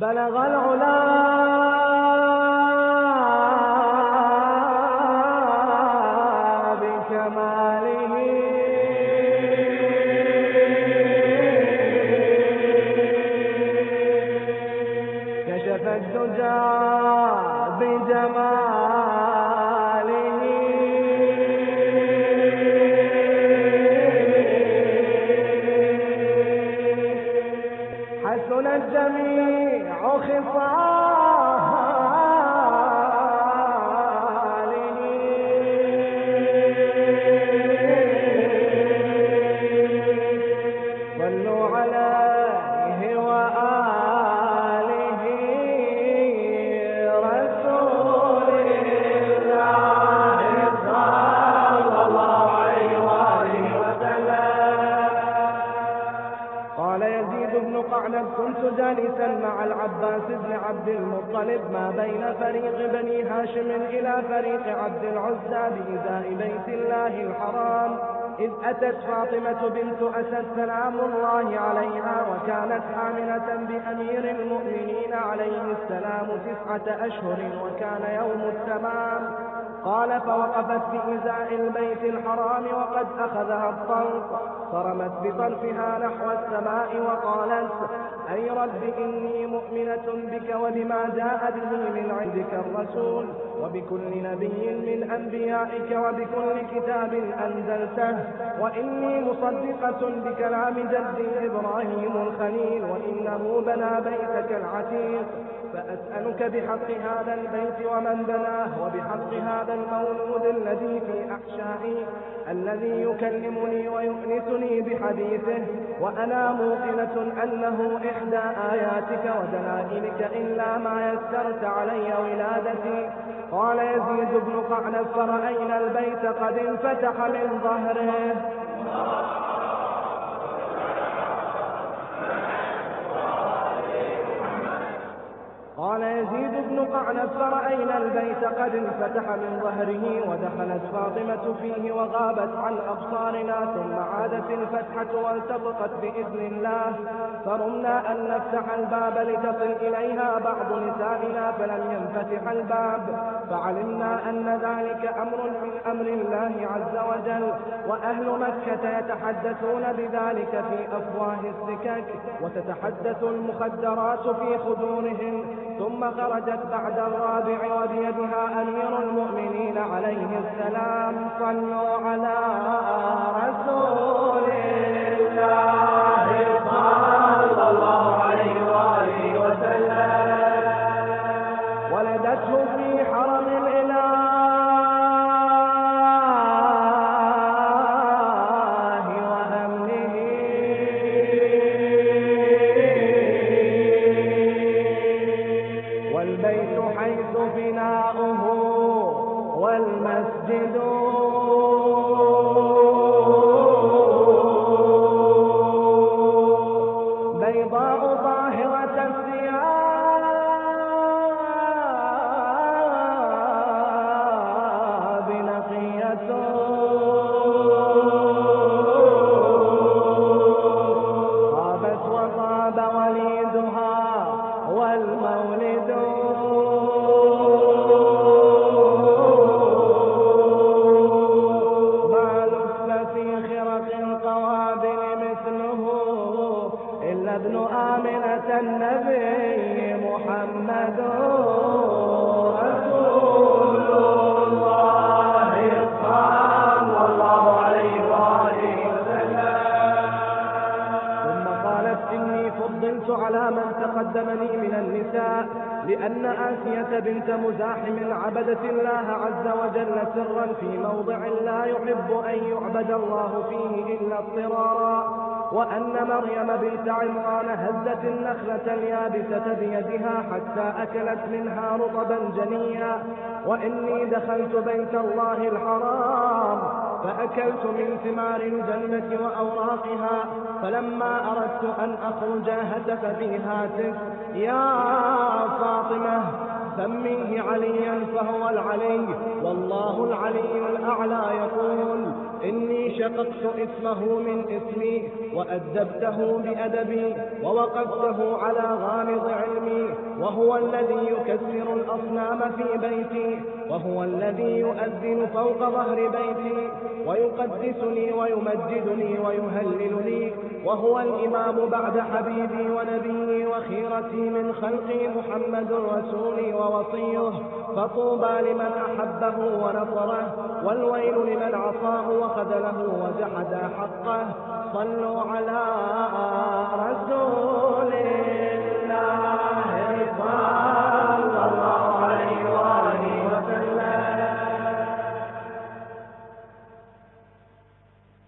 بلغ العلا مع العباس بن عبد المطلب ما بين فريق بني هاشم إلى فريق عبد العزى بإزاء بيت الله الحرام. إذ أتت فاطمة بنت أسد سلام الله عليها وكانت حاملة بأمير المؤمنين عليه السلام تسعة أشهر وكان يوم التمام. قال فوقفت بإزاء البيت الحرام وقد أخذها الطلق. فرمت بطرفها نحو السماء وقالت أي رب إني مؤمنة بك وبما جاء به من عندك الرسول. وبكل نبي من أنبيائك وبكل كتاب أنزلته. وإني مصدقة بكلام جدي إبراهيم الخليل وإنه بنى بيتك العتيق. فأسألك بحق هذا البيت ومن بناه وبحق هذا المولود الذي في أحشائي الذي يكلمني ويؤنسني بحديثه. وأنا موقنة أنه إحدى آياتك ودلائلك إلا ما يسرت علي ولادتي. قال يزيد بن قعنب فرأينا البيت قد انفتح من ظهره. قال يزيد بن قعنب فرأينا البيت قد انفتح من ظهره ودخلت فاطمة فيه وغابت عن أبصارنا ثم عادت الفتحة والتقطت بإذن الله. فرمنا أن نفتح الباب لتصل إليها بعض نسائنا فلم ينفتح الباب. فعلمنا أن ذلك أمر من أمر الله عز وجل وأهل مكة يتحدثون بذلك في أفواه السكك وتتحدث المخدرات في خدورهم ثم خرجت بعد الرابع وبيدها أمير المؤمنين عليه السلام صلوا على ابن آمنة النبي محمد. تقدمني من النساء لأن آسية بنت مزاحم عبدت الله عز وجل سرا في موضع لا يحب أن يعبد الله فيه إلا اضطرارا وأن مريم بنت عمران هزت النخلة اليابسة بيدها حتى أكلت منها رطبا جنيا وإني دخلت بيت الله الحرام. فأكلت من ثمار الجنة وأوراقها فلما أردت أن أخرج هتف بي هاتف يا فاطمة سميه عليا فهو العلي والله العلي الأعلى يقول إني شققت اسمه من اسمي وأدبته بأدبي ووقفته على غامض علمي وهو الذي يكسر الأصنام في بيتي وهو الذي يؤذن فوق ظهر بيتي ويقدسني ويمجدني ويهللني وهو الإمام بعد حبيبي ونبيي وخيرتي من خلقي محمد رسولي ووصيه فطوبى لمن أحبه ونصره والويل لمن عصاه وخذله وجحد حقه. صلوا على رسول